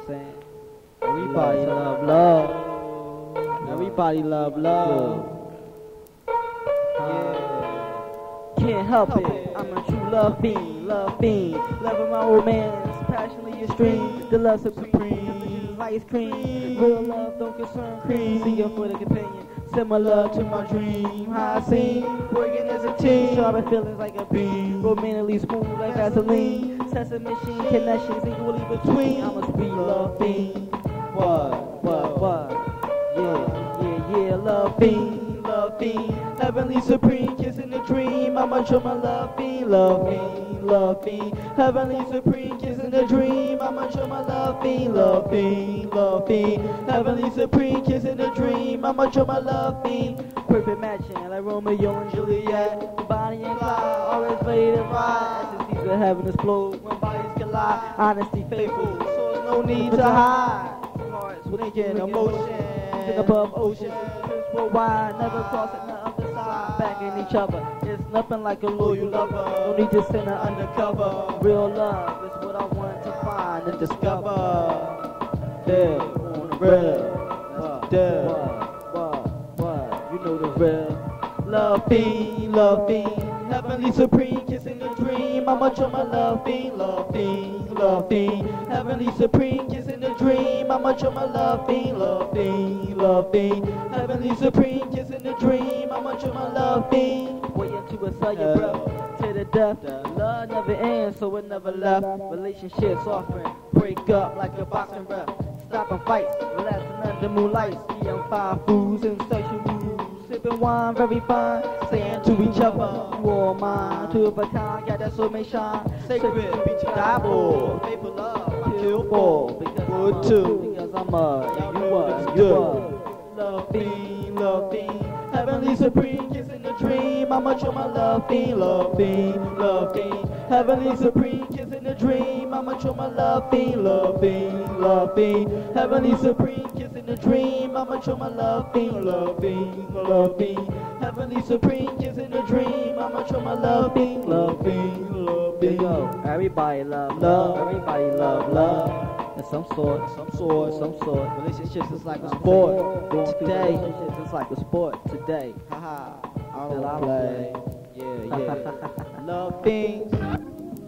I'm saying? Everybody love love. Everybody love love. Yeah. Can't help it. I'm a true love fiend, love fiend. Loving my romance, passionately extreme. The love supreme, ice cream. Real love don't concern cream. See you for the companion. Similar to my dream, how I sing, working as a team, sharp feelings like a beam, romantically smooth like Vaseline, sesame machine connections equally between. I'm a sweet love fiend. What, what, what? Yeah, yeah, yeah, love fiend, love fiend, heavenly supreme, the. I'ma show my love fiend, love fiend, love fiend, heavenly supreme, kissing the dream. I'ma show my love fiend, love fiend, love fiend, heavenly supreme, kissing the dream. I'ma show my love fiend, perfect matching like Romeo and Juliet, Bonnie and Clyde, always ready to ride. As the seas of heaven explode when bodies collide, honesty faithful, so there's no need to hide. Hearts winking emotion, above ocean, worldwide, never crossing the other side, backing each other. It's nothing like a loyal lover. No need to send her undercover. Real love is what I want to find and discover. Yeah, on the real. Yeah, what, what, you know the real. Love fiend, love fiend, heavenly supreme, kissing the dream. I'ma show my love fiend, love fiend, love fiend, heavenly supreme, kissing the dream. I'ma my love fiend, love fiend, love fiend, heavenly supreme, kissing the dream. I'ma my love fiend. Waiting to a your breath to the death. Love never ends, so it never left. Relationships often break up like a boxing ref. Stopping fights, relaxing under moonlight. Eating five foods and sexual moves. Sipping wine, very fine. Saying to each other, you all mine. Two of a kind, got that soul may shine. Sacred, be to die for. Faithful love, for. I'm a, two. Because I'm a, you are, are. Love fiend, love fiend. Heavenly supreme, kissing the dream. I'ma show my love fiend, love fiend, love fiend. Heavenly supreme, kissing the dream. I'ma show my love fiend, love fiend, love fiend. Heavenly supreme, kissing the dream. I'ma show my love fiend, love fiend, love fiend. Heavenly supreme, kissing the dream. I'ma show my love fiend, love fiend, love fiend. Everybody love love. Everybody love love. In some sort, some sort, some sort. Relationships is like a sport. Today, is like a sport. Today, haha. I don't play. Yeah, yeah. love things.